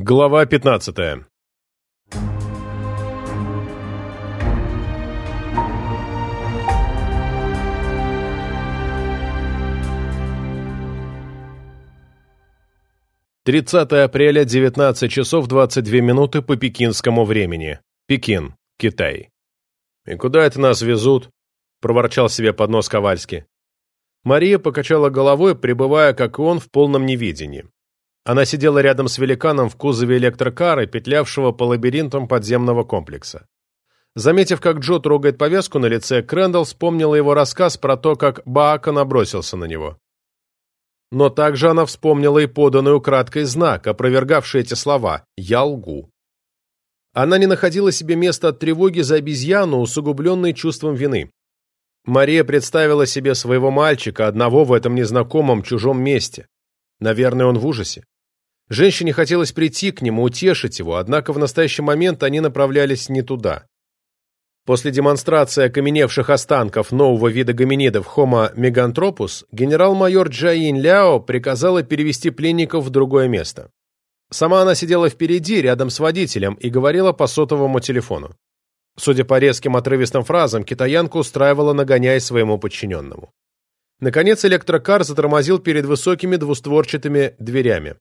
Глава 15 30 апреля, 19 часов 22 минуты по пекинскому времени. Пекин, Китай. «И куда это нас везут?» — проворчал себе под нос Ковальский. Мария покачала головой, пребывая, как и он, в полном невидении. Она сидела рядом с великаном в кузове электрокара, петлявшего по лабиринтам подземного комплекса. Заметив, как Джо трогает повязку на лице, Крэндалл вспомнила его рассказ про то, как Баака набросился на него. Но также она вспомнила и поданный украдкой знак, опровергавший эти слова «Я лгу». Она не находила себе места от тревоги за обезьяну, усугубленной чувством вины. Мария представила себе своего мальчика, одного в этом незнакомом чужом месте. Наверное, он в ужасе. Женщине хотелось прийти к нему, утешить его, однако в настоящий момент они направлялись не туда. После демонстрации окаменевших останков нового вида гоминидов Homo megantropus генерал-майор Джаин Ляо приказала перевести пленников в другое место. Сама она сидела впереди, рядом с водителем, и говорила по сотовому телефону. Судя по резким отрывистым фразам, китаянка устраивала нагоняй своему подчиненному. Наконец электрокар затормозил перед высокими двустворчатыми дверями.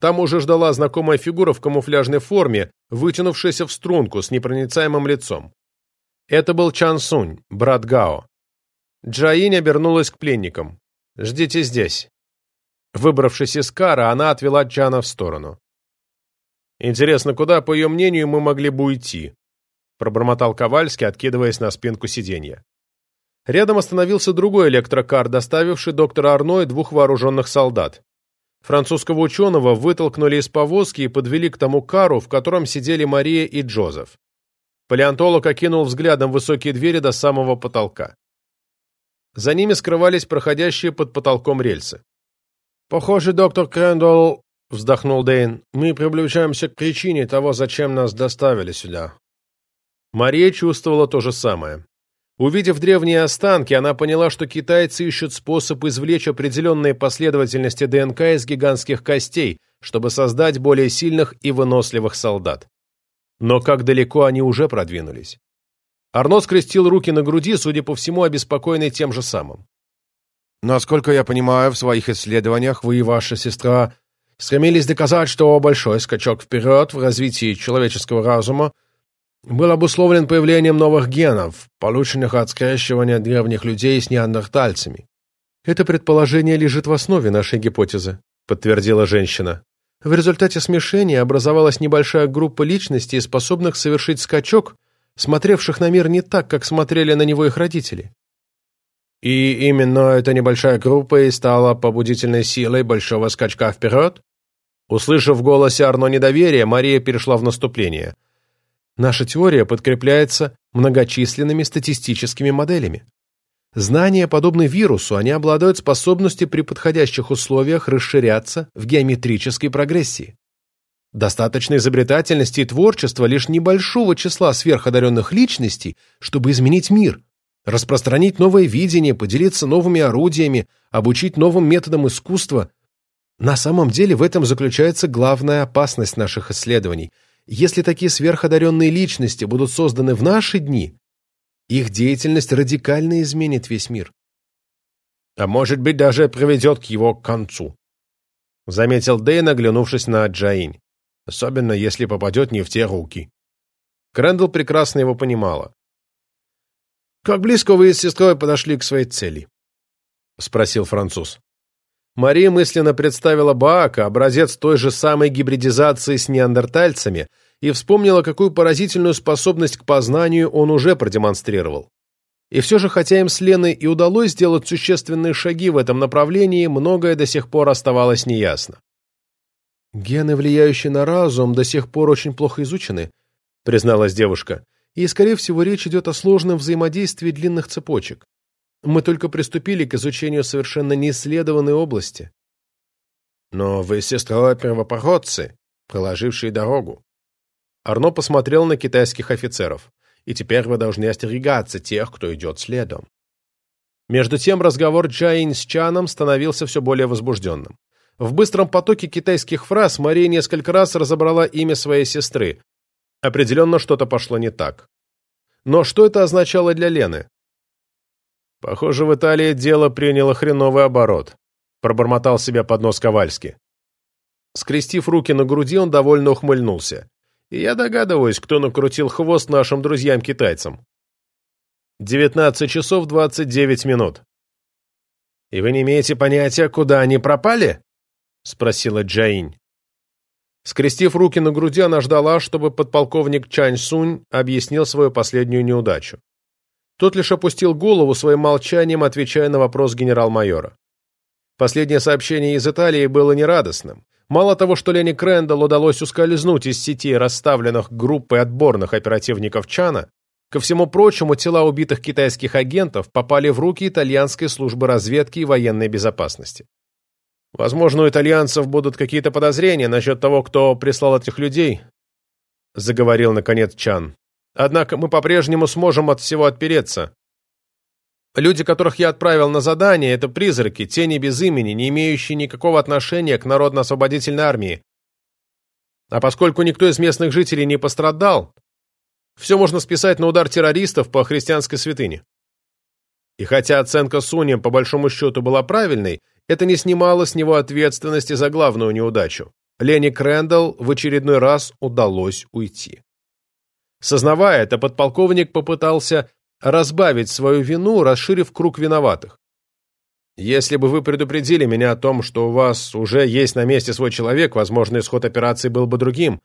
Там уже ждала знакомая фигура в камуфляжной форме, вытянувшаяся в струнку с непроницаемым лицом. Это был Чан Сунь, брат Гао. Джаинь обернулась к пленникам. «Ждите здесь». Выбравшись из кара, она отвела Чана в сторону. «Интересно, куда, по ее мнению, мы могли бы уйти?» пробормотал Ковальский, откидываясь на спинку сиденья. Рядом остановился другой электрокар, доставивший доктора Арно и двух вооруженных солдат. Французского ученого вытолкнули из повозки и подвели к тому кару, в котором сидели Мария и Джозеф. Палеонтолог окинул взглядом высокие двери до самого потолка. За ними скрывались проходящие под потолком рельсы. «Похоже, доктор Крэндалл», — вздохнул Дэйн, — «мы приближаемся к причине того, зачем нас доставили сюда». Мария чувствовала то же самое. Увидев древние останки, она поняла, что китайцы ищут способ извлечь определенные последовательности ДНК из гигантских костей, чтобы создать более сильных и выносливых солдат. Но как далеко они уже продвинулись? Арно скрестил руки на груди, судя по всему, обеспокоенный тем же самым. «Насколько я понимаю, в своих исследованиях вы и ваша сестра стремились доказать, что большой скачок вперед в развитии человеческого разума был обусловлен появлением новых генов, полученных от скрещивания древних людей с неандертальцами. «Это предположение лежит в основе нашей гипотезы», — подтвердила женщина. В результате смешения образовалась небольшая группа личностей, способных совершить скачок, смотревших на мир не так, как смотрели на него их родители. И именно эта небольшая группа и стала побудительной силой большого скачка вперед? Услышав в голосе Арно недоверие, Мария перешла в наступление. Наша теория подкрепляется многочисленными статистическими моделями. Знания подобны вирусу, они обладают способностью при подходящих условиях расширяться в геометрической прогрессии. Достаточно изобретательности и творчества лишь небольшого числа сверходаренных личностей, чтобы изменить мир, распространить новое видение, поделиться новыми орудиями, обучить новым методам искусства. На самом деле в этом заключается главная опасность наших исследований. Если такие сверходаренные личности будут созданы в наши дни, их деятельность радикально изменит весь мир. А может быть, даже приведет к его концу. Заметил Дэйн, оглянувшись на Джаинь. Особенно, если попадет не в те руки. Крэндалл прекрасно его понимала. «Как близко вы с сестрой подошли к своей цели?» — спросил француз. Мария мысленно представила Баака, образец той же самой гибридизации с неандертальцами — и вспомнила, какую поразительную способность к познанию он уже продемонстрировал. И все же, хотя им с Леной и удалось сделать существенные шаги в этом направлении, многое до сих пор оставалось неясно. «Гены, влияющие на разум, до сих пор очень плохо изучены», — призналась девушка, «и, скорее всего, речь идет о сложном взаимодействии длинных цепочек. Мы только приступили к изучению совершенно неисследованной области». «Но вы с сестрой первопроходцы, проложившие дорогу», Арно посмотрел на китайских офицеров. «И теперь вы должны остерегаться тех, кто идет следом». Между тем разговор Джаин с Чаном становился все более возбужденным. В быстром потоке китайских фраз Мария несколько раз разобрала имя своей сестры. Определенно что-то пошло не так. Но что это означало для Лены? Похоже, в Италии дело приняло хреновый оборот, пробормотал себя под нос Ковальски. Скрестив руки на груди, он довольно ухмыльнулся. И я догадываюсь, кто накрутил хвост нашим друзьям-китайцам. 19 часов 29 минут. «И вы не имеете понятия, куда они пропали?» — спросила Джаинь. Скрестив руки на груди, она ждала, чтобы подполковник Чань Сунь объяснил свою последнюю неудачу. Тот лишь опустил голову своим молчанием, отвечая на вопрос генерал-майора. Последнее сообщение из Италии было нерадостным. Мало того, что Лене Крэндалл удалось ускользнуть из сети расставленных группой отборных оперативников Чана, ко всему прочему, тела убитых китайских агентов попали в руки итальянской службы разведки и военной безопасности. Возможно, у итальянцев будут какие-то подозрения насчет того, кто прислал этих людей, заговорил наконец Чан. Однако мы по-прежнему сможем от всего отпереться. Люди, которых я отправил на задание, это призраки, тени без имени, не имеющие никакого отношения к Народно-освободительной армии. А поскольку никто из местных жителей не пострадал, все можно списать на удар террористов по христианской святыне. И хотя оценка Сунем по большому счету была правильной, это не снимало с него ответственности за главную неудачу. Ленни Крэндалл в очередной раз удалось уйти. Сознавая это, подполковник попытался разбавить свою вину, расширив круг виноватых. Если бы вы предупредили меня о том, что у вас уже есть на месте свой человек, возможно, исход операции был бы другим.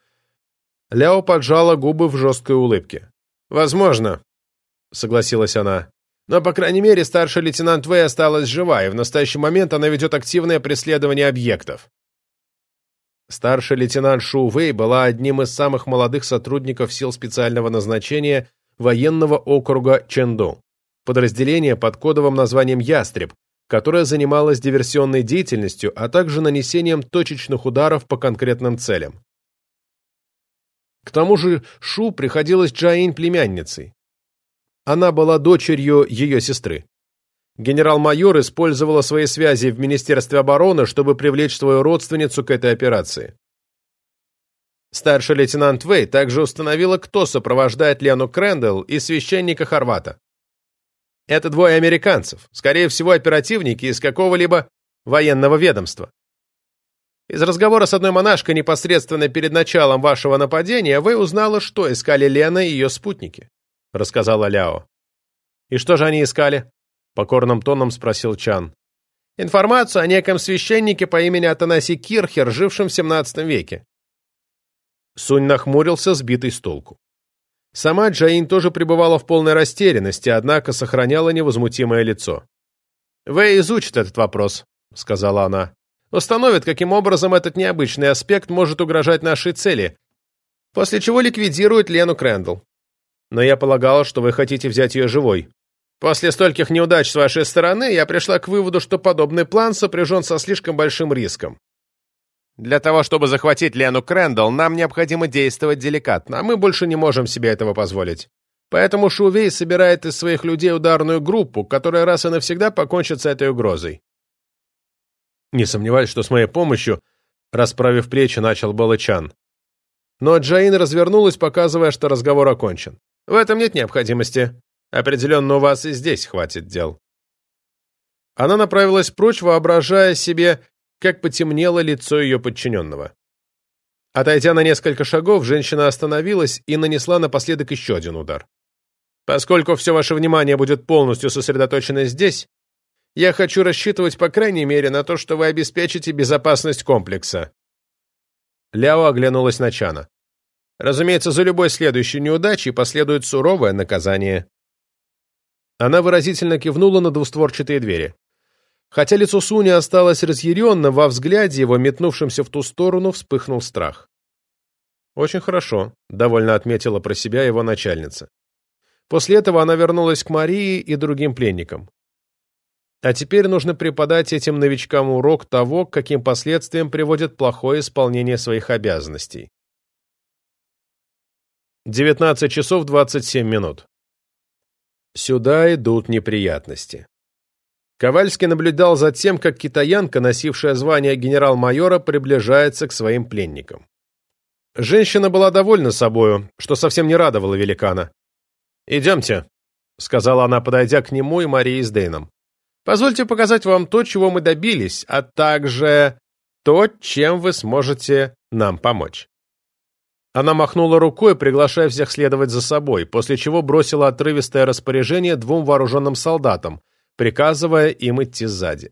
Ляо поджала губы в жесткой улыбке. «Возможно», — согласилась она. «Но, по крайней мере, старший лейтенант Вэй осталась жива, и в настоящий момент она ведет активное преследование объектов». Старший лейтенант Шу Вэй была одним из самых молодых сотрудников сил специального назначения военного округа Чэнду, подразделение под кодовым названием «Ястреб», которое занималось диверсионной деятельностью, а также нанесением точечных ударов по конкретным целям. К тому же Шу приходилась Джаин племянницей. Она была дочерью ее сестры. Генерал-майор использовала свои связи в Министерстве обороны, чтобы привлечь свою родственницу к этой операции. Старший лейтенант Вей также установила, кто сопровождает Лену Крэндалл и священника Хорвата. Это двое американцев, скорее всего, оперативники из какого-либо военного ведомства. Из разговора с одной монашкой непосредственно перед началом вашего нападения вы узнала, что искали Лена и ее спутники, рассказала Ляо. И что же они искали? Покорным тоном спросил Чан. Информацию о неком священнике по имени Атанасий Кирхер, жившем в 17 веке. Сунь нахмурился, сбитый с толку. Сама Джаин тоже пребывала в полной растерянности, однако сохраняла невозмутимое лицо. «Вэй изучит этот вопрос», — сказала она. «Установит, каким образом этот необычный аспект может угрожать нашей цели, после чего ликвидирует Лену Крэндалл. Но я полагала, что вы хотите взять ее живой. После стольких неудач с вашей стороны я пришла к выводу, что подобный план сопряжен со слишком большим риском. Для того, чтобы захватить Лену Крэндалл, нам необходимо действовать деликатно, а мы больше не можем себе этого позволить. Поэтому Шувей собирает из своих людей ударную группу, которая раз и навсегда покончит с этой угрозой. Не сомневаюсь, что с моей помощью, расправив плечи, начал Балычан. Но Джаин развернулась, показывая, что разговор окончен. В этом нет необходимости. Определенно у вас и здесь хватит дел. Она направилась прочь, воображая себе как потемнело лицо ее подчиненного. Отойдя на несколько шагов, женщина остановилась и нанесла напоследок еще один удар. «Поскольку все ваше внимание будет полностью сосредоточено здесь, я хочу рассчитывать по крайней мере на то, что вы обеспечите безопасность комплекса». Ляо оглянулась на Чана. «Разумеется, за любой следующей неудачей последует суровое наказание». Она выразительно кивнула на двустворчатые двери. Хотя лицо Суни осталось разъяренным, во взгляде его, метнувшемся в ту сторону, вспыхнул страх. «Очень хорошо», — довольно отметила про себя его начальница. После этого она вернулась к Марии и другим пленникам. А теперь нужно преподать этим новичкам урок того, к каким последствиям приводит плохое исполнение своих обязанностей. 19 часов 27 минут. Сюда идут неприятности. Ковальский наблюдал за тем, как китаянка, носившая звание генерал-майора, приближается к своим пленникам. Женщина была довольна собою, что совсем не радовало великана. «Идемте», — сказала она, подойдя к нему и Марии с Дейном. «Позвольте показать вам то, чего мы добились, а также то, чем вы сможете нам помочь». Она махнула рукой, приглашая всех следовать за собой, после чего бросила отрывистое распоряжение двум вооруженным солдатам, приказывая им идти сзади.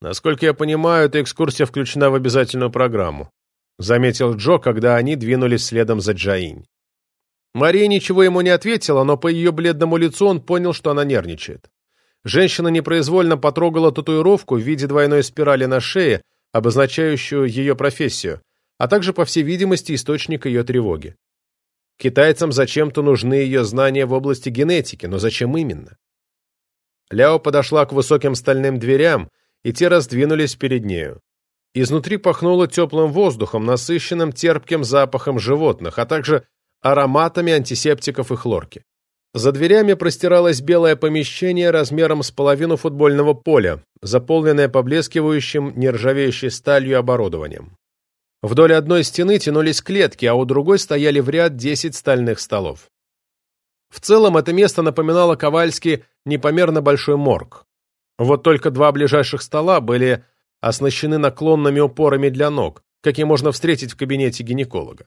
Насколько я понимаю, эта экскурсия включена в обязательную программу, заметил Джо, когда они двинулись следом за Джаинь. Мария ничего ему не ответила, но по ее бледному лицу он понял, что она нервничает. Женщина непроизвольно потрогала татуировку в виде двойной спирали на шее, обозначающую ее профессию, а также, по всей видимости, источник ее тревоги. Китайцам зачем-то нужны ее знания в области генетики, но зачем именно? Ляо подошла к высоким стальным дверям, и те раздвинулись перед нею. Изнутри пахнуло теплым воздухом, насыщенным терпким запахом животных, а также ароматами антисептиков и хлорки. За дверями простиралось белое помещение размером с половину футбольного поля, заполненное поблескивающим нержавеющей сталью оборудованием. Вдоль одной стены тянулись клетки, а у другой стояли в ряд десять стальных столов. В целом это место напоминало Ковальски непомерно большой морг. Вот только два ближайших стола были оснащены наклонными упорами для ног, какие можно встретить в кабинете гинеколога.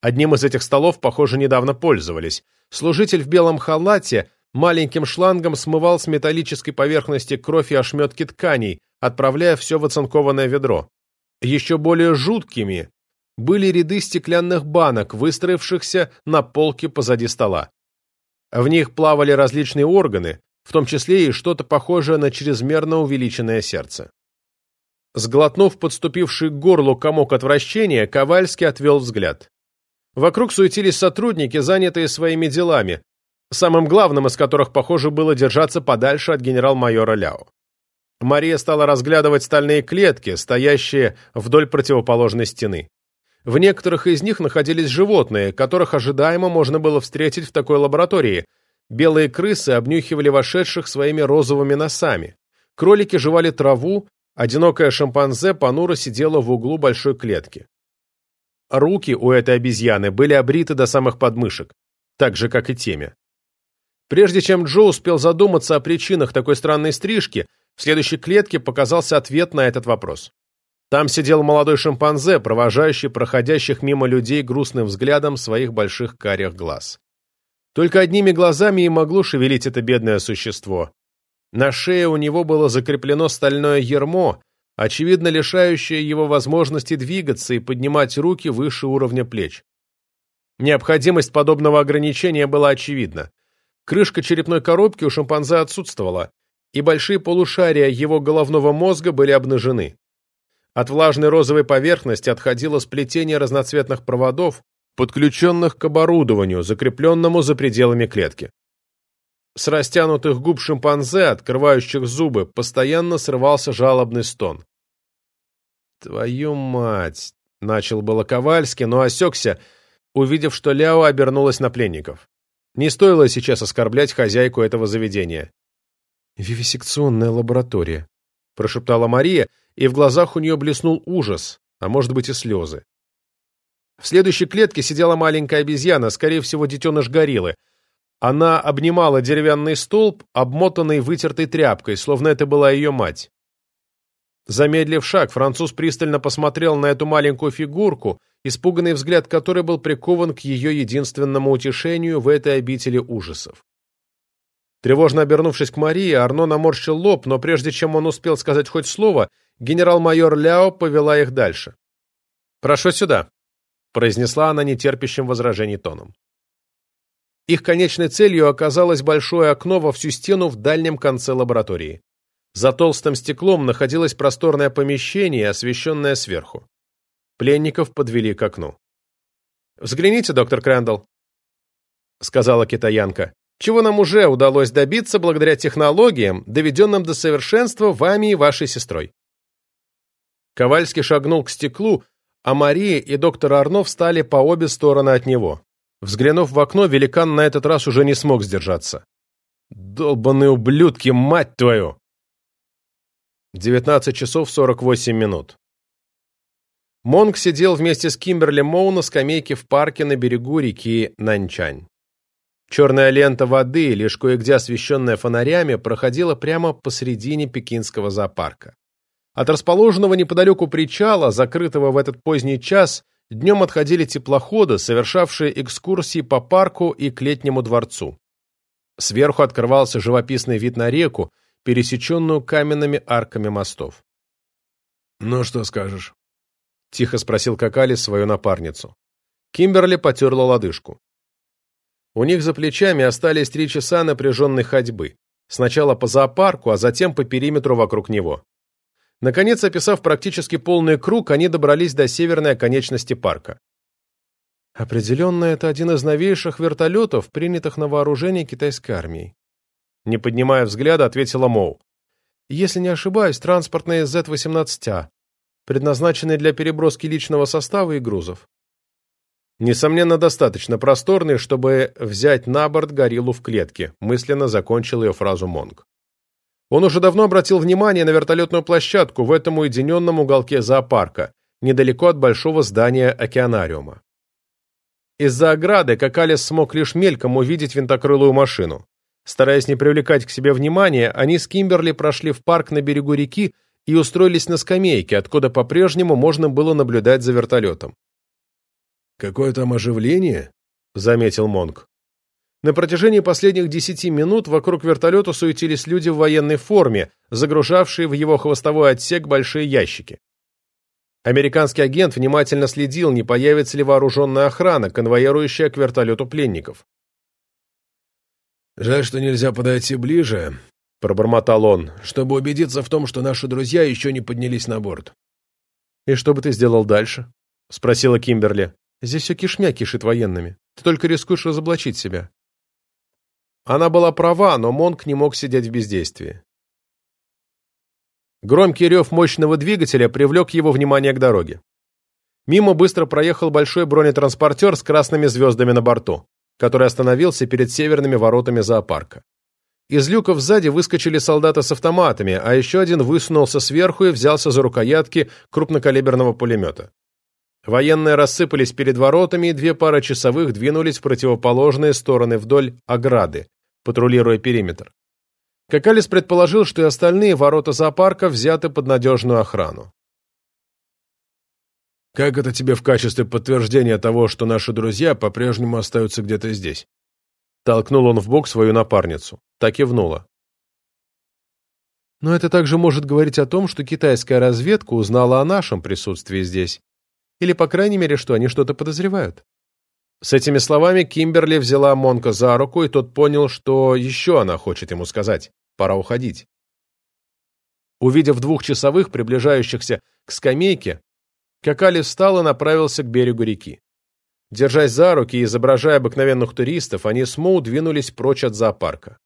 Одним из этих столов, похоже, недавно пользовались. Служитель в белом халате маленьким шлангом смывал с металлической поверхности кровь и ошметки тканей, отправляя все в оцинкованное ведро. Еще более жуткими были ряды стеклянных банок, выстроившихся на полке позади стола. В них плавали различные органы, в том числе и что-то похожее на чрезмерно увеличенное сердце. Сглотнув подступивший к горлу комок отвращения, Ковальский отвел взгляд. Вокруг суетились сотрудники, занятые своими делами, самым главным из которых, похоже, было держаться подальше от генерал-майора Ляо. Мария стала разглядывать стальные клетки, стоящие вдоль противоположной стены. В некоторых из них находились животные, которых ожидаемо можно было встретить в такой лаборатории. Белые крысы обнюхивали вошедших своими розовыми носами. Кролики жевали траву, одинокая шимпанзе понуро сидела в углу большой клетки. Руки у этой обезьяны были обриты до самых подмышек, так же, как и теме. Прежде чем Джо успел задуматься о причинах такой странной стрижки, в следующей клетке показался ответ на этот вопрос. Там сидел молодой шимпанзе, провожающий проходящих мимо людей грустным взглядом своих больших карих глаз. Только одними глазами и могло шевелить это бедное существо. На шее у него было закреплено стальное ермо, очевидно лишающее его возможности двигаться и поднимать руки выше уровня плеч. Необходимость подобного ограничения была очевидна. Крышка черепной коробки у шимпанзе отсутствовала, и большие полушария его головного мозга были обнажены. От влажной розовой поверхности отходило сплетение разноцветных проводов, подключенных к оборудованию, закрепленному за пределами клетки. С растянутых губ шимпанзе, открывающих зубы, постоянно срывался жалобный стон. «Твою мать!» — начал было Ковальский, но осекся, увидев, что Ляо обернулась на пленников. Не стоило сейчас оскорблять хозяйку этого заведения. «Вивисекционная лаборатория», — прошептала Мария, и в глазах у нее блеснул ужас, а может быть и слезы. В следующей клетке сидела маленькая обезьяна, скорее всего, детеныш гориллы. Она обнимала деревянный столб, обмотанный вытертой тряпкой, словно это была ее мать. Замедлив шаг, француз пристально посмотрел на эту маленькую фигурку, испуганный взгляд которой был прикован к ее единственному утешению в этой обители ужасов. Тревожно обернувшись к Марии, Арно наморщил лоб, но прежде чем он успел сказать хоть слово, генерал-майор Ляо повела их дальше. «Прошу сюда», — произнесла она нетерпящим возражений тоном. Их конечной целью оказалось большое окно во всю стену в дальнем конце лаборатории. За толстым стеклом находилось просторное помещение, освещенное сверху. Пленников подвели к окну. «Взгляните, доктор Крэндалл», — сказала китаянка чего нам уже удалось добиться благодаря технологиям, доведенным до совершенства вами и вашей сестрой. Ковальский шагнул к стеклу, а Мария и доктор Арно встали по обе стороны от него. Взглянув в окно, великан на этот раз уже не смог сдержаться. Долбаные ублюдки, мать твою! 19 часов 48 минут. Монг сидел вместе с Кимберли Моу на скамейке в парке на берегу реки Нанчань. Черная лента воды, лишь кое-где освещенная фонарями, проходила прямо посредине пекинского зоопарка. От расположенного неподалеку причала, закрытого в этот поздний час, днем отходили теплоходы, совершавшие экскурсии по парку и к летнему дворцу. Сверху открывался живописный вид на реку, пересеченную каменными арками мостов. «Ну, что скажешь?» — тихо спросил Какали свою напарницу. Кимберли потерла лодыжку. У них за плечами остались три часа напряженной ходьбы. Сначала по зоопарку, а затем по периметру вокруг него. Наконец, описав практически полный круг, они добрались до северной оконечности парка. Определенно, это один из новейших вертолетов, принятых на вооружение китайской армией. Не поднимая взгляда, ответила Моу. Если не ошибаюсь, транспортные Z-18А, предназначенные для переброски личного состава и грузов. Несомненно, достаточно просторный, чтобы взять на борт гориллу в клетке, мысленно закончил ее фразу Монг. Он уже давно обратил внимание на вертолетную площадку в этом уединенном уголке зоопарка, недалеко от большого здания океанариума. Из-за ограды Какалис смог лишь мельком увидеть винтокрылую машину. Стараясь не привлекать к себе внимания, они с Кимберли прошли в парк на берегу реки и устроились на скамейке, откуда по-прежнему можно было наблюдать за вертолетом. «Какое там оживление?» — заметил Монг. На протяжении последних десяти минут вокруг вертолета суетились люди в военной форме, загружавшие в его хвостовой отсек большие ящики. Американский агент внимательно следил, не появится ли вооруженная охрана, конвоирующая к вертолету пленников. «Жаль, что нельзя подойти ближе», — пробормотал он, «чтобы убедиться в том, что наши друзья еще не поднялись на борт». «И что бы ты сделал дальше?» — спросила Кимберли. Здесь все кишмя кишит военными. Ты только рискуешь разоблачить себя. Она была права, но Монк не мог сидеть в бездействии. Громкий рев мощного двигателя привлек его внимание к дороге. Мимо быстро проехал большой бронетранспортер с красными звездами на борту, который остановился перед северными воротами зоопарка. Из люков сзади выскочили солдаты с автоматами, а еще один высунулся сверху и взялся за рукоятки крупнокалиберного пулемета. Военные рассыпались перед воротами, и две пары часовых двинулись в противоположные стороны вдоль ограды, патрулируя периметр. Какалис предположил, что и остальные ворота зоопарка взяты под надежную охрану. «Как это тебе в качестве подтверждения того, что наши друзья по-прежнему остаются где-то здесь?» Толкнул он в бок свою напарницу. Так и внула. Но это также может говорить о том, что китайская разведка узнала о нашем присутствии здесь или, по крайней мере, что они что-то подозревают. С этими словами Кимберли взяла Монка за руку, и тот понял, что еще она хочет ему сказать. Пора уходить. Увидев двух часовых, приближающихся к скамейке, Какали встал и направился к берегу реки. Держась за руки и изображая обыкновенных туристов, они с Моу двинулись прочь от зоопарка.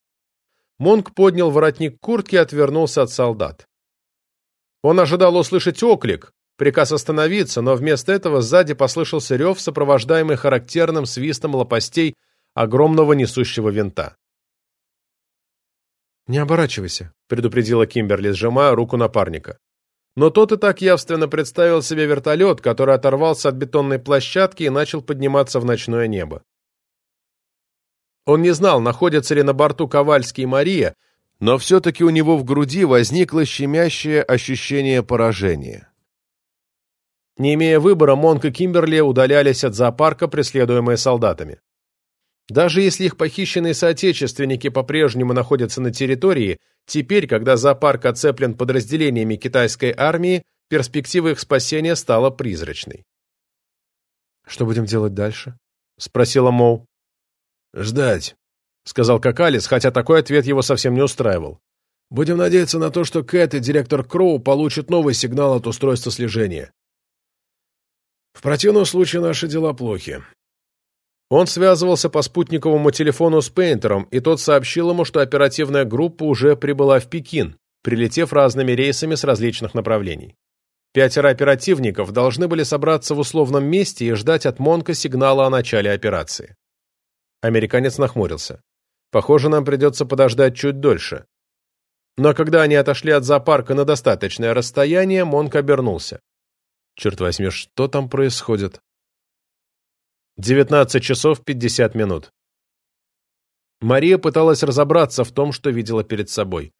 Монк поднял воротник куртки и отвернулся от солдат. Он ожидал услышать оклик, Приказ остановиться, но вместо этого сзади послышался рев, сопровождаемый характерным свистом лопастей огромного несущего винта. «Не оборачивайся», — предупредила Кимберли, сжимая руку напарника. Но тот и так явственно представил себе вертолет, который оторвался от бетонной площадки и начал подниматься в ночное небо. Он не знал, находятся ли на борту Ковальский и Мария, но все-таки у него в груди возникло щемящее ощущение поражения. Не имея выбора, Монк и Кимберли удалялись от зоопарка, преследуемые солдатами. Даже если их похищенные соотечественники по-прежнему находятся на территории, теперь, когда зоопарк оцеплен подразделениями китайской армии, перспектива их спасения стала призрачной. «Что будем делать дальше?» — спросила Моу. «Ждать», — сказал Какалис, хотя такой ответ его совсем не устраивал. «Будем надеяться на то, что Кэт и директор Кроу получат новый сигнал от устройства слежения. В противном случае наши дела плохи. Он связывался по спутниковому телефону с Пейнтером, и тот сообщил ему, что оперативная группа уже прибыла в Пекин, прилетев разными рейсами с различных направлений. Пятеро оперативников должны были собраться в условном месте и ждать от Монка сигнала о начале операции. Американец нахмурился. Похоже, нам придется подождать чуть дольше. Но когда они отошли от зоопарка на достаточное расстояние, Монк обернулся. Черт возьми, что там происходит? 19 часов 50 минут. Мария пыталась разобраться в том, что видела перед собой.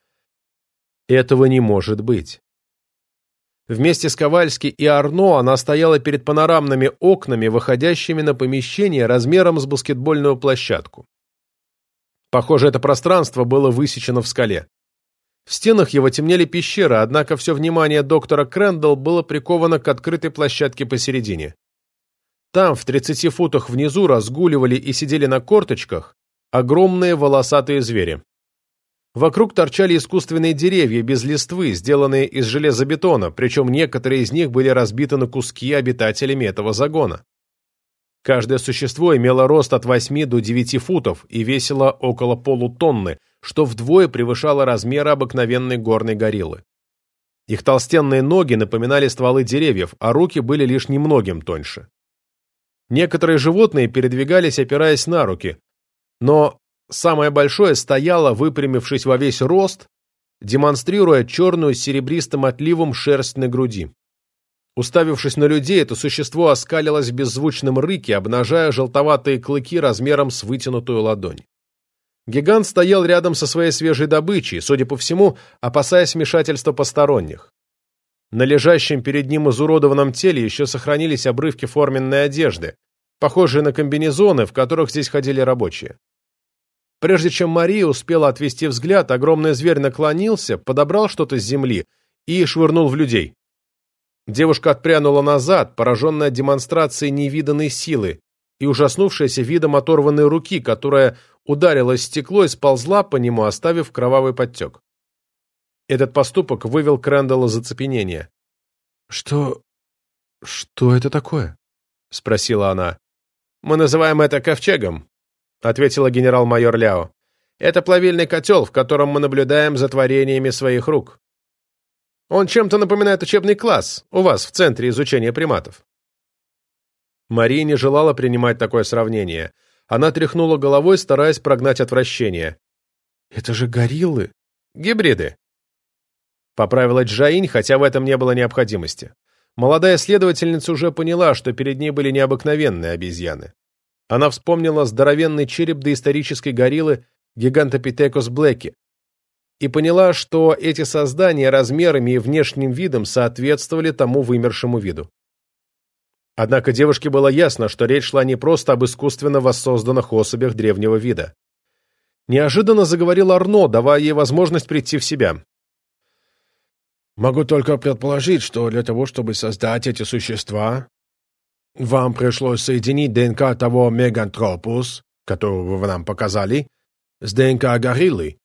Этого не может быть. Вместе с Ковальски и Арно она стояла перед панорамными окнами, выходящими на помещение размером с баскетбольную площадку. Похоже, это пространство было высечено в скале. В стенах его темнели пещеры, однако все внимание доктора Крэндалл было приковано к открытой площадке посередине. Там, в 30 футах внизу, разгуливали и сидели на корточках огромные волосатые звери. Вокруг торчали искусственные деревья без листвы, сделанные из железобетона, причем некоторые из них были разбиты на куски обитателями этого загона. Каждое существо имело рост от 8 до 9 футов и весило около полутонны, что вдвое превышало размеры обыкновенной горной гориллы. Их толстенные ноги напоминали стволы деревьев, а руки были лишь немногим тоньше. Некоторые животные передвигались, опираясь на руки, но самое большое стояло, выпрямившись во весь рост, демонстрируя черную с серебристым отливом шерсть на груди. Уставившись на людей, это существо оскалилось в беззвучном рыке, обнажая желтоватые клыки размером с вытянутую ладонь. Гигант стоял рядом со своей свежей добычей, судя по всему, опасаясь вмешательства посторонних. На лежащем перед ним изуродованном теле еще сохранились обрывки форменной одежды, похожие на комбинезоны, в которых здесь ходили рабочие. Прежде чем Мария успела отвести взгляд, огромный зверь наклонился, подобрал что-то с земли и швырнул в людей. Девушка отпрянула назад, пораженная демонстрацией невиданной силы и ужаснувшаяся видом оторванной руки, которая ударилась в стекло и сползла по нему, оставив кровавый подтек. Этот поступок вывел Крэндалла из оцепенения. «Что... что это такое?» — спросила она. «Мы называем это ковчегом», — ответила генерал-майор Ляо. «Это плавильный котел, в котором мы наблюдаем за творениями своих рук. Он чем-то напоминает учебный класс у вас в Центре изучения приматов». Мария не желала принимать такое сравнение. Она тряхнула головой, стараясь прогнать отвращение. «Это же гориллы!» «Гибриды», Поправила Джаинь, хотя в этом не было необходимости. Молодая следовательница уже поняла, что перед ней были необыкновенные обезьяны. Она вспомнила здоровенный череп доисторической гориллы Гигантопитекус блэки и поняла, что эти создания размерами и внешним видом соответствовали тому вымершему виду. Однако девушке было ясно, что речь шла не просто об искусственно воссозданных особях древнего вида. Неожиданно заговорил Арно, давая ей возможность прийти в себя. Могу только предположить, что для того, чтобы создать эти существа, вам пришлось соединить ДНК того мегантропус, которого вы нам показали, с ДНК гориллы.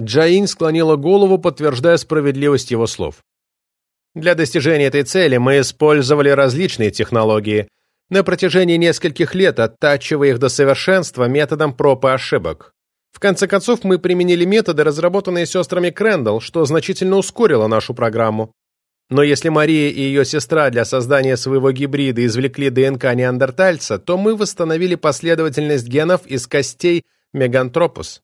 Джаин склонила голову, подтверждая справедливость его слов. Для достижения этой цели мы использовали различные технологии, на протяжении нескольких лет оттачивая их до совершенства методом проб и ошибок. В конце концов, мы применили методы, разработанные сестрами Крэндалл, что значительно ускорило нашу программу. Но если Мария и ее сестра для создания своего гибрида извлекли ДНК неандертальца, то мы восстановили последовательность генов из костей Мегантропус.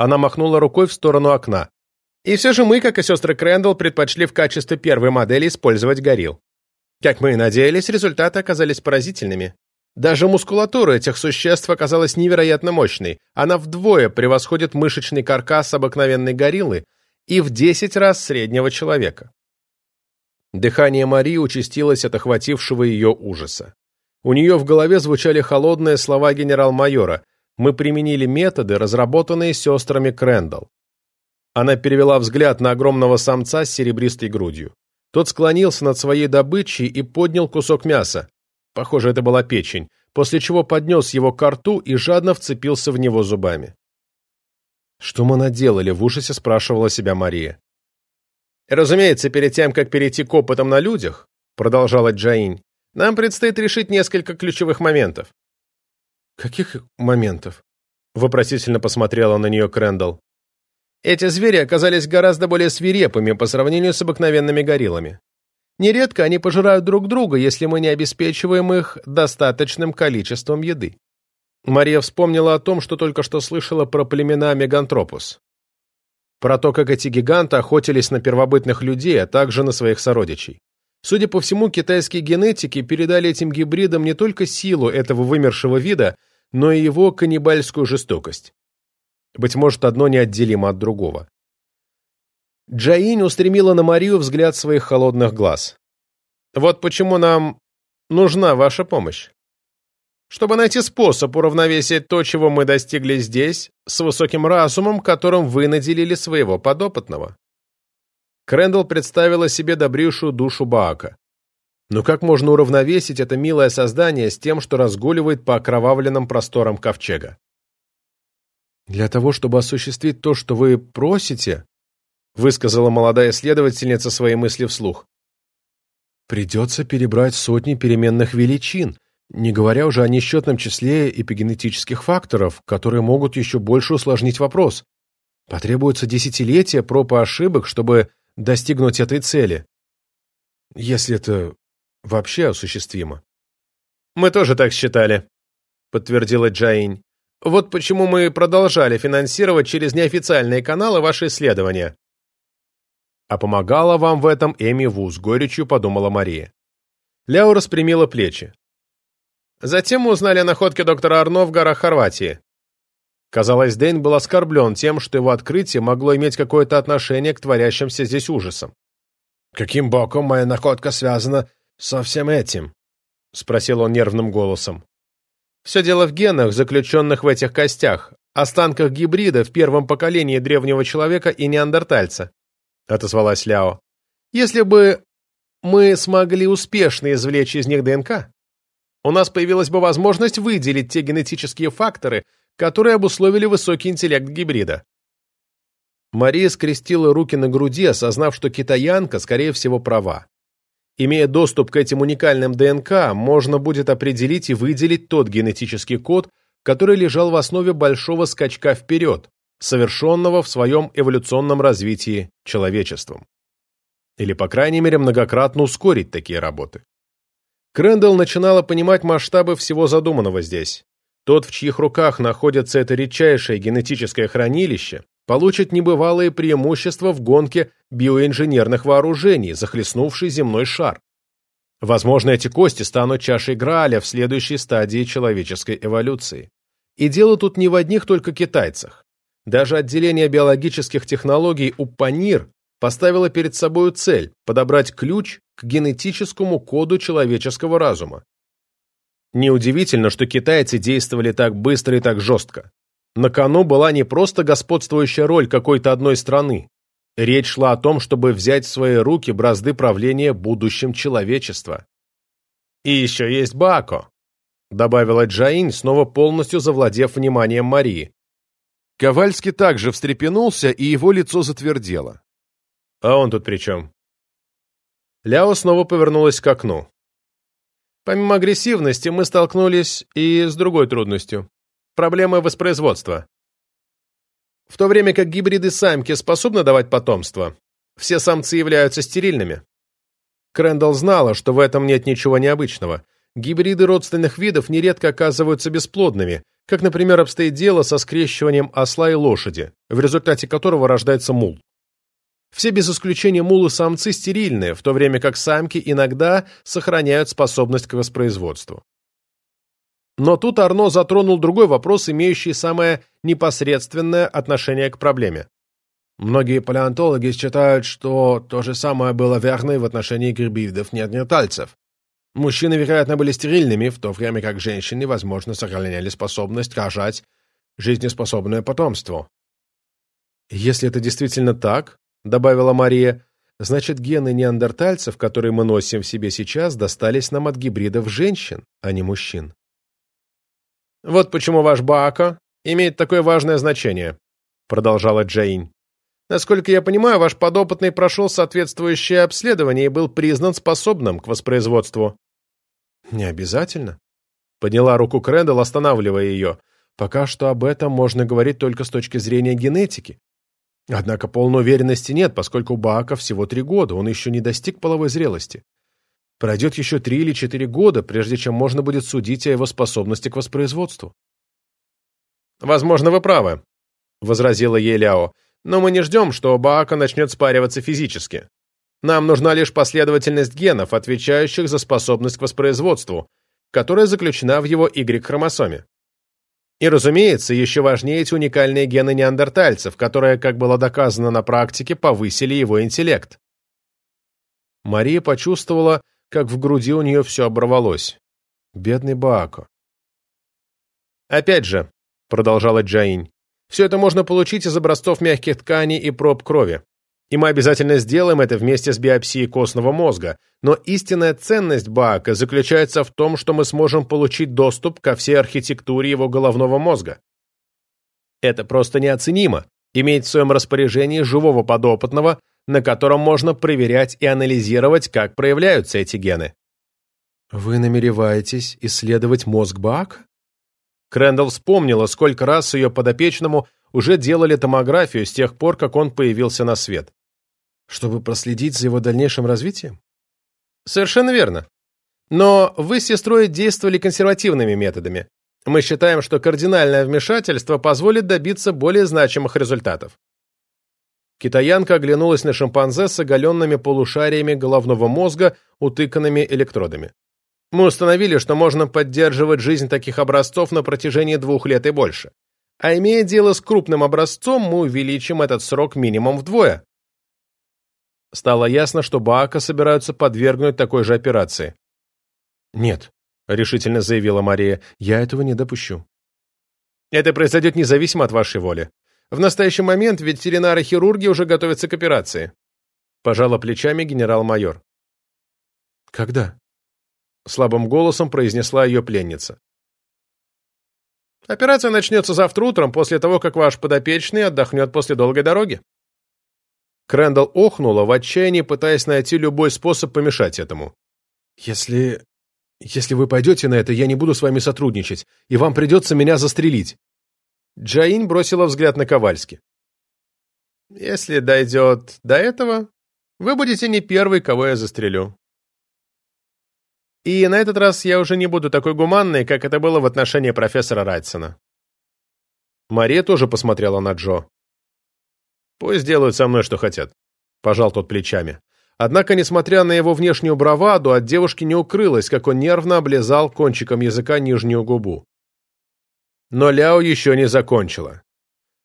Она махнула рукой в сторону окна. И все же мы, как и сестры Крэндалл, предпочли в качестве первой модели использовать горилл. Как мы и надеялись, результаты оказались поразительными. Даже мускулатура этих существ оказалась невероятно мощной. Она вдвое превосходит мышечный каркас обыкновенной гориллы и в 10 раз среднего человека. Дыхание Марии участилось от охватившего ее ужаса. У нее в голове звучали холодные слова генерал-майора «Мы применили методы, разработанные сестрами Крэндалл». Она перевела взгляд на огромного самца с серебристой грудью. Тот склонился над своей добычей и поднял кусок мяса. Похоже, это была печень, после чего поднес его к рту и жадно вцепился в него зубами. «Что мы наделали?» — в ужасе спрашивала себя Мария. «Разумеется, перед тем, как перейти к опытам на людях», — продолжала Джаинь, «нам предстоит решить несколько ключевых моментов». «Каких моментов?» — вопросительно посмотрела на нее Крэндалл. «Эти звери оказались гораздо более свирепыми по сравнению с обыкновенными гориллами. Нередко они пожирают друг друга, если мы не обеспечиваем их достаточным количеством еды. Мария вспомнила о том, что только что слышала про племена Мегантропус. Про то, как эти гиганты охотились на первобытных людей, а также на своих сородичей. Судя по всему, китайские генетики передали этим гибридам не только силу этого вымершего вида, но и его каннибальскую жестокость. Быть может, одно неотделимо от другого. Джаинь устремила на Марию взгляд своих холодных глаз. «Вот почему нам нужна ваша помощь. Чтобы найти способ уравновесить то, чего мы достигли здесь, с высоким разумом, которым вы наделили своего подопытного». Крэндалл представила себе добрейшую душу Баака. Но как можно уравновесить это милое создание с тем, что разгуливает по окровавленным просторам ковчега? «Для того, чтобы осуществить то, что вы просите», высказала молодая следовательница свои мысли вслух, «придется перебрать сотни переменных величин, не говоря уже о несчетном числе эпигенетических факторов, которые могут еще больше усложнить вопрос. Потребуется десятилетия проб и ошибок, чтобы достигнуть этой цели. Если это вообще осуществимо. «Мы тоже так считали», — подтвердила Джаинь. Вот почему мы продолжали финансировать через неофициальные каналы ваши исследования. А помогала вам в этом Эми Вуз, горечью подумала Мария. Ляо распрямила плечи. Затем мы узнали о находке доктора Арно в горах Хорватии. Казалось, Дэйн был оскорблен тем, что его открытие могло иметь какое-то отношение к творящимся здесь ужасам. «Каким боком моя находка связана со всем этим?» — спросил он нервным голосом. Все дело в генах, заключенных в этих костях, останках гибрида в первом поколении древнего человека и неандертальца», — отозвалась Ляо. «Если бы мы смогли успешно извлечь из них ДНК, у нас появилась бы возможность выделить те генетические факторы, которые обусловили высокий интеллект гибрида». Мария скрестила руки на груди, осознав, что китаянка, скорее всего, права. Имея доступ к этим уникальным ДНК, можно будет определить и выделить тот генетический код, который лежал в основе большого скачка вперед, совершенного в своем эволюционном развитии человечеством. Или, по крайней мере, многократно ускорить такие работы. Крэндалл начинала понимать масштабы всего задуманного здесь. Тот, в чьих руках находится это редчайшее генетическое хранилище, получит небывалые преимущества в гонке биоинженерных вооружений, захлестнувшей земной шар. Возможно, эти кости станут чашей Грааля в следующей стадии человеческой эволюции. И дело тут не в одних только китайцах. Даже отделение биологических технологий УПАНИР поставило перед собой цель подобрать ключ к генетическому коду человеческого разума. Неудивительно, что китайцы действовали так быстро и так жестко. На кону была не просто господствующая роль какой-то одной страны. Речь шла о том, чтобы взять в свои руки бразды правления будущим человечества. «И еще есть Бако», — добавила Джаин, снова полностью завладев вниманием Марии. Ковальский также встрепенулся, и его лицо затвердело. «А он тут при чем?» Ляо снова повернулась к окну. Помимо агрессивности, мы столкнулись и с другой трудностью проблемы воспроизводства. В то время как гибриды-самки способны давать потомство, все самцы являются стерильными. Крэндалл знала, что в этом нет ничего необычного. Гибриды родственных видов нередко оказываются бесплодными, как, например, обстоит дело со скрещиванием осла и лошади, в результате которого рождается мул. Все без исключения мулы-самцы стерильные, в то время как самки иногда сохраняют способность к воспроизводству. Но тут Арно затронул другой вопрос, имеющий самое непосредственное отношение к проблеме. Многие палеонтологи считают, что то же самое было верно и в отношении гибридов неандертальцев. Мужчины, вероятно, были стерильными, в то время как женщины, возможно, сохраняли способность рожать жизнеспособное потомство. «Если это действительно так, — добавила Мария, — значит, гены неандертальцев, которые мы носим в себе сейчас, достались нам от гибридов женщин, а не мужчин. «Вот почему ваш Баака имеет такое важное значение», — продолжала Джейн. «Насколько я понимаю, ваш подопытный прошел соответствующее обследование и был признан способным к воспроизводству». «Не обязательно», — подняла руку Крэндалл, останавливая ее. «Пока что об этом можно говорить только с точки зрения генетики. Однако полной уверенности нет, поскольку у Баака всего три года, он еще не достиг половой зрелости. Пройдет еще три или четыре года, прежде чем можно будет судить о его способности к воспроизводству. «Возможно, вы правы», — возразила ей Ляо. «Но мы не ждем, что Баака начнет спариваться физически. Нам нужна лишь последовательность генов, отвечающих за способность к воспроизводству, которая заключена в его Y-хромосоме. И, разумеется, еще важнее эти уникальные гены неандертальцев, которые, как было доказано на практике, повысили его интеллект. Мария почувствовала, как в груди у нее все оборвалось. Бедный Баако. «Опять же», — продолжала Джаинь, — «все это можно получить из образцов мягких тканей и проб крови. И мы обязательно сделаем это вместе с биопсией костного мозга. Но истинная ценность Баака заключается в том, что мы сможем получить доступ ко всей архитектуре его головного мозга. Это просто неоценимо, иметь в своем распоряжении живого подопытного, на котором можно проверять и анализировать, как проявляются эти гены. «Вы намереваетесь исследовать мозг Баака?» Крэндалл вспомнила, сколько раз ее подопечному уже делали томографию с тех пор, как он появился на свет. Чтобы проследить за его дальнейшим развитием? Совершенно верно. Но вы с сестрой действовали консервативными методами. Мы считаем, что кардинальное вмешательство позволит добиться более значимых результатов. Китаянка оглянулась на шимпанзе с оголенными полушариями головного мозга, утыканными электродами. Мы установили, что можно поддерживать жизнь таких образцов на протяжении двух лет и больше. А имея дело с крупным образцом, мы увеличим этот срок минимум вдвое. Стало ясно, что Баака собираются подвергнуть такой же операции. «Нет», — решительно заявила Мария, — «я этого не допущу». «Это произойдет независимо от вашей воли. В настоящий момент ветеринары-хирурги уже готовятся к операции», — пожала плечами генерал-майор. «Когда?» — слабым голосом произнесла ее пленница. «Операция начнется завтра утром, после того, как ваш подопечный отдохнет после долгой дороги», Крэндалл охнула в отчаянии, пытаясь найти любой способ помешать этому. «Если... если вы пойдете на это, я не буду с вами сотрудничать, и вам придется меня застрелить». Джаинь бросила взгляд на Ковальски. «Если дойдет до этого, вы будете не первый, кого я застрелю. И на этот раз я уже не буду такой гуманной, как это было в отношении профессора Райтсона». Мария тоже посмотрела на Джо. «Пусть делают со мной, что хотят», — пожал тот плечами. Однако, несмотря на его внешнюю браваду, от девушки не укрылось, как он нервно облизал кончиком языка нижнюю губу. Но Ляо еще не закончила.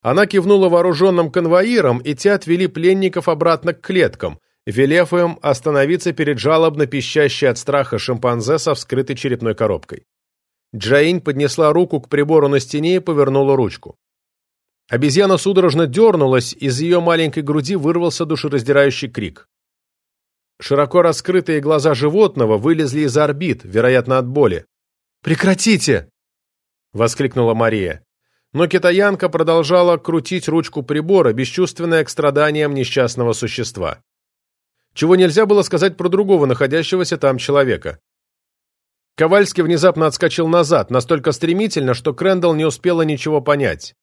Она кивнула вооруженным конвоирам, и те отвели пленников обратно к клеткам, велев им остановиться перед жалобно пищащей от страха шимпанзе со вскрытой черепной коробкой. Джаинь поднесла руку к прибору на стене и повернула ручку. Обезьяна судорожно дернулась, из ее маленькой груди вырвался душераздирающий крик. Широко раскрытые глаза животного вылезли из орбит, вероятно, от боли. «Прекратите!» — воскликнула Мария. Но китаянка продолжала крутить ручку прибора, бесчувственная к страданиям несчастного существа. Чего нельзя было сказать про другого находящегося там человека. Ковальский внезапно отскочил назад, настолько стремительно, что Крэндалл не успела ничего понять.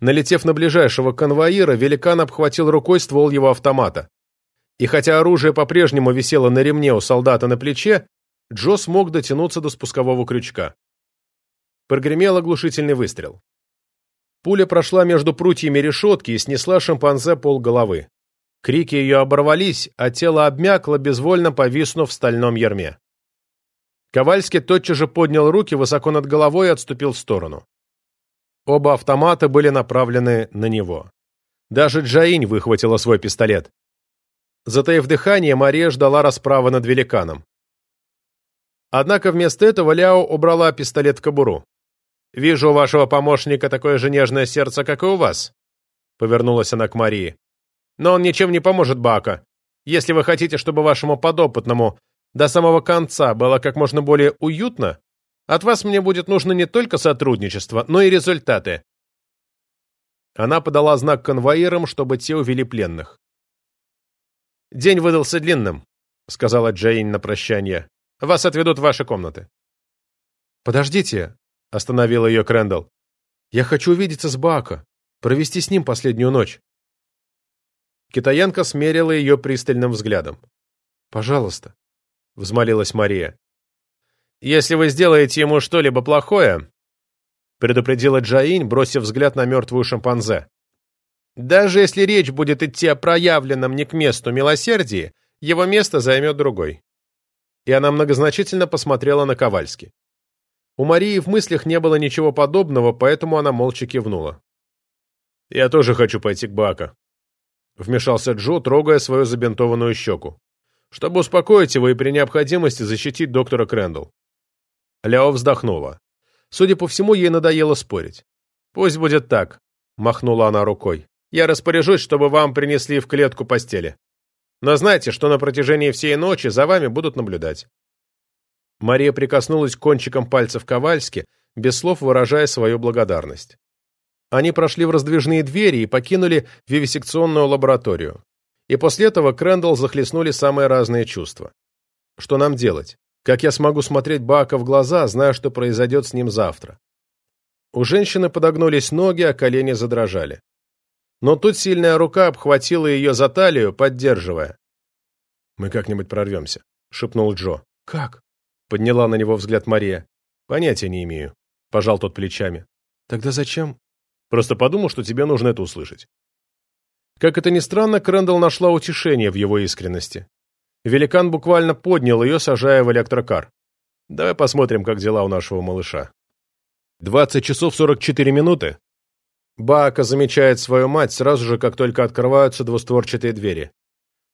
Налетев на ближайшего конвоира, великан обхватил рукой ствол его автомата. И хотя оружие по-прежнему висело на ремне у солдата на плече, Джо смог дотянуться до спускового крючка. Прогремел оглушительный выстрел. Пуля прошла между прутьями решетки и снесла шимпанзе пол головы. Крики ее оборвались, а тело обмякло, безвольно повиснув в стальном ярме. Ковальский тотчас же поднял руки высоко над головой и отступил в сторону. Оба автомата были направлены на него. Даже Джаинь выхватила свой пистолет. Затаив дыхание, Мария ждала расправы над великаном. Однако вместо этого Ляо убрала пистолет в кобуру. «Вижу у вашего помощника такое же нежное сердце, как и у вас», — повернулась она к Марии. «Но он ничем не поможет Бака. Если вы хотите, чтобы вашему подопытному до самого конца было как можно более уютно, от вас мне будет нужно не только сотрудничество, но и результаты». Она подала знак конвоирам, чтобы те увели пленных. «День выдался длинным», — сказала Джейн на прощание. «Вас отведут в ваши комнаты». «Подождите», — остановил ее Крэндалл. «Я хочу увидеться с Бако, провести с ним последнюю ночь». Китаянка смерила ее пристальным взглядом. «Пожалуйста», — взмолилась Мария. Если вы сделаете ему что-либо плохое, предупредила Джаинь, бросив взгляд на мертвую шимпанзе. Даже если речь будет идти о проявленном не к месту милосердии, его место займет другой. И она многозначительно посмотрела на Ковальски. У Марии в мыслях не было ничего подобного, поэтому она молча кивнула. «Я тоже хочу пойти к Бака», — вмешался Джо, трогая свою забинтованную щеку, «чтобы успокоить его и при необходимости защитить доктора Крэндалл». Ляо вздохнула. Судя по всему, ей надоело спорить. «Пусть будет так», — махнула она рукой. «Я распоряжусь, чтобы вам принесли в клетку постели. Но знайте, что на протяжении всей ночи за вами будут наблюдать». Мария прикоснулась кончиком пальцев Ковальски, без слов выражая свою благодарность. Они прошли в раздвижные двери и покинули вивисекционную лабораторию. И после этого Крэндалл захлестнули самые разные чувства. Что нам делать? Как я смогу смотреть Бака в глаза, зная, что произойдет с ним завтра? У женщины подогнулись ноги, а колени задрожали. Но тут сильная рука обхватила ее за талию, поддерживая. «Мы как-нибудь прорвемся», — шепнул Джо. «Как?» — подняла на него взгляд Мария. «Понятия не имею», — пожал тот плечами. «Тогда зачем?» Просто подумал, что тебе нужно это услышать. Как это ни странно, Крэндалл нашла утешение в его искренности. Великан буквально поднял ее, сажая в электрокар. Давай посмотрим, как дела у нашего малыша. 20 часов 44 минуты. Баака замечает свою мать сразу же, как только открываются двустворчатые двери.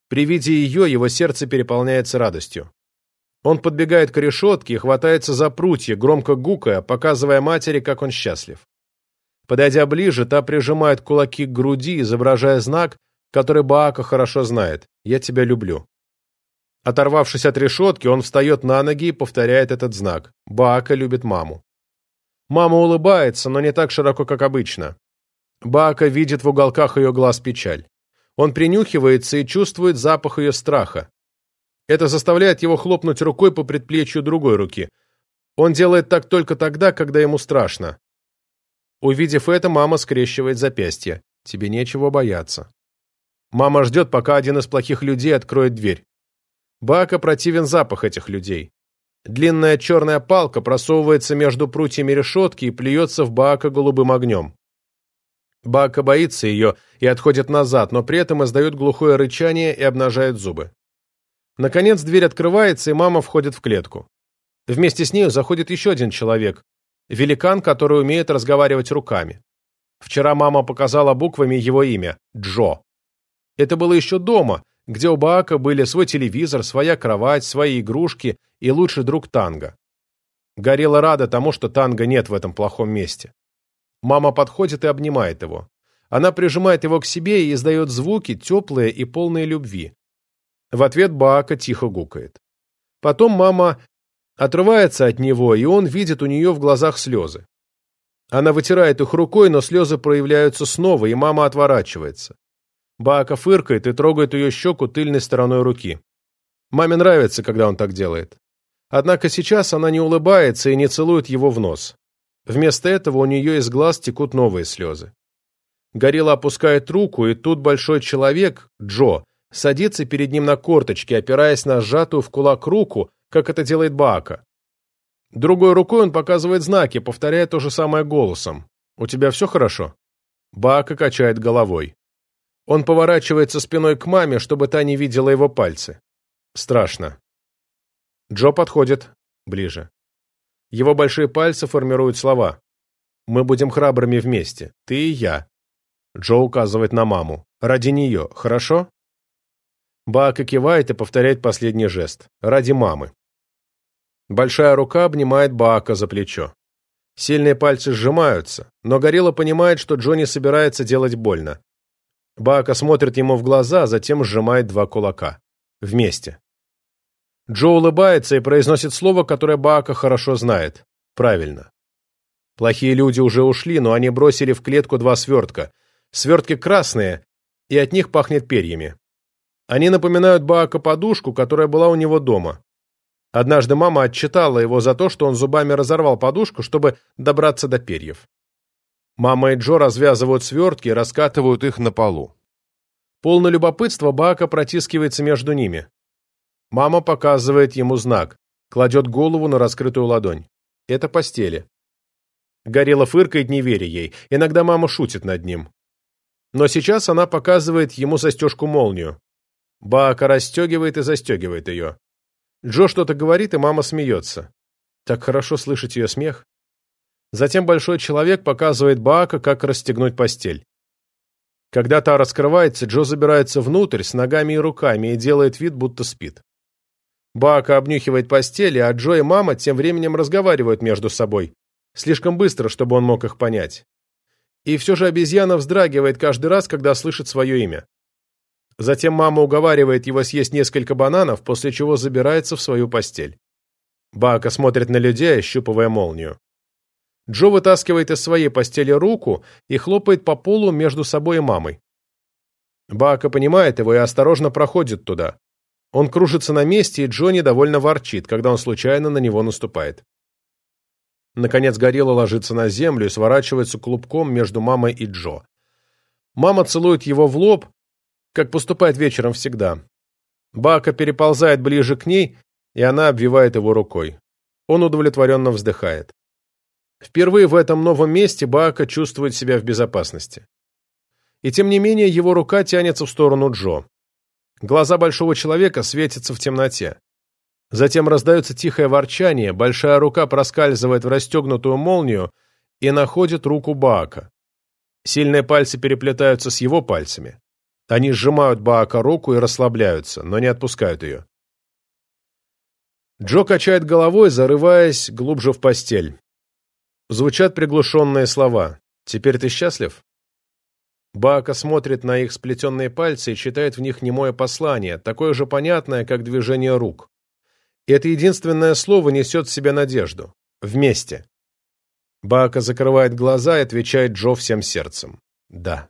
При виде ее его сердце переполняется радостью. Он подбегает к решетке и хватается за прутья, громко гукая, показывая матери, как он счастлив. Подойдя ближе, та прижимает кулаки к груди, изображая знак, который Баака хорошо знает «Я тебя люблю». Оторвавшись от решетки, он встает на ноги и повторяет этот знак. Баака любит маму. Мама улыбается, но не так широко, как обычно. Баака видит в уголках ее глаз печаль. Он принюхивается и чувствует запах ее страха. Это заставляет его хлопнуть рукой по предплечью другой руки. Он делает так только тогда, когда ему страшно. Увидев это, мама скрещивает запястье. Тебе нечего бояться. Мама ждет, пока один из плохих людей откроет дверь. Бака противен запах этих людей. Длинная черная палка просовывается между прутьями решетки и плюется в Баака голубым огнем. Баака боится ее и отходит назад, но при этом издает глухое рычание и обнажает зубы. Наконец дверь открывается, и мама входит в клетку. Вместе с нею заходит еще один человек, Великан, который умеет разговаривать руками. Вчера мама показала буквами его имя – Джо. Это было еще дома, где у Баака были свой телевизор, своя кровать, свои игрушки и лучший друг Танго. Горела рада тому, что Танго нет в этом плохом месте. Мама подходит и обнимает его. Она прижимает его к себе и издает звуки, теплые и полные любви. В ответ Баака тихо гукает. Потом мама отрывается от него, и он видит у нее в глазах слезы. Она вытирает их рукой, но слезы проявляются снова, и мама отворачивается. Баака фыркает и трогает ее щеку тыльной стороной руки. Маме нравится, когда он так делает. Однако сейчас она не улыбается и не целует его в нос. Вместо этого у нее из глаз текут новые слезы. Горилла опускает руку, и тут большой человек, Джо, садится перед ним на корточки, опираясь на сжатую в кулак руку, как это делает Баака. Другой рукой он показывает знаки, повторяя то же самое голосом. «У тебя все хорошо?» Баака качает головой. Он поворачивается спиной к маме, чтобы та не видела его пальцы. Страшно. Джо подходит ближе. Его большие пальцы формируют слова. «Мы будем храбрыми вместе, ты и я». Джо указывает на маму. «Ради нее, хорошо?» Баака кивает и повторяет последний жест. «Ради мамы». Большая рука обнимает Баака за плечо. Сильные пальцы сжимаются, но Горилла понимает, что Джонни собирается делать больно. Баака смотрит ему в глаза, затем сжимает два кулака. Вместе. Джо улыбается и произносит слово, которое Баака хорошо знает. Правильно. Плохие люди уже ушли, но они бросили в клетку два свертка. Свертки красные, и от них пахнет перьями. Они напоминают Баака подушку, которая была у него дома. Однажды мама отчитала его за то, что он зубами разорвал подушку, чтобы добраться до перьев. Мама и Джо развязывают свертки и раскатывают их на полу. Полное любопытство Бака протискивается между ними. Мама показывает ему знак, кладет голову на раскрытую ладонь. Это постели. Горилла фыркает, не веря ей. Иногда мама шутит над ним. Но сейчас она показывает ему застежку-молнию. Баака расстегивает и застегивает ее. Джо что-то говорит, и мама смеется. Так хорошо слышать ее смех. Затем большой человек показывает Баака, как расстегнуть постель. Когда та раскрывается, Джо забирается внутрь с ногами и руками и делает вид, будто спит. Баака обнюхивает постели, а Джо и мама тем временем разговаривают между собой. Слишком быстро, чтобы он мог их понять. И все же обезьяна вздрагивает каждый раз, когда слышит свое имя. Затем мама уговаривает его съесть несколько бананов, после чего забирается в свою постель. Баака смотрит на людей, ощупывая молнию. Джо вытаскивает из своей постели руку и хлопает по полу между собой и мамой. Баака понимает его и осторожно проходит туда. Он кружится на месте, и Джо недовольно ворчит, когда он случайно на него наступает. Наконец горилла ложится на землю и сворачивается клубком между мамой и Джо. Мама целует его в лоб, как поступает вечером всегда. Бака переползает ближе к ней, и она обвивает его рукой. Он удовлетворенно вздыхает. Впервые в этом новом месте Баака чувствует себя в безопасности. И тем не менее его рука тянется в сторону Джо. Глаза большого человека светятся в темноте. Затем раздается тихое ворчание, большая рука проскальзывает в расстегнутую молнию и находит руку Баака. Сильные пальцы переплетаются с его пальцами. Они сжимают Баака руку и расслабляются, но не отпускают ее. Джо качает головой, зарываясь глубже в постель. Звучат приглушенные слова. «Теперь ты счастлив?» Баака смотрит на их сплетенные пальцы и читает в них немое послание, такое же понятное, как движение рук. И это единственное слово несет в себе надежду. Вместе. Баака закрывает глаза и отвечает Джо всем сердцем. «Да».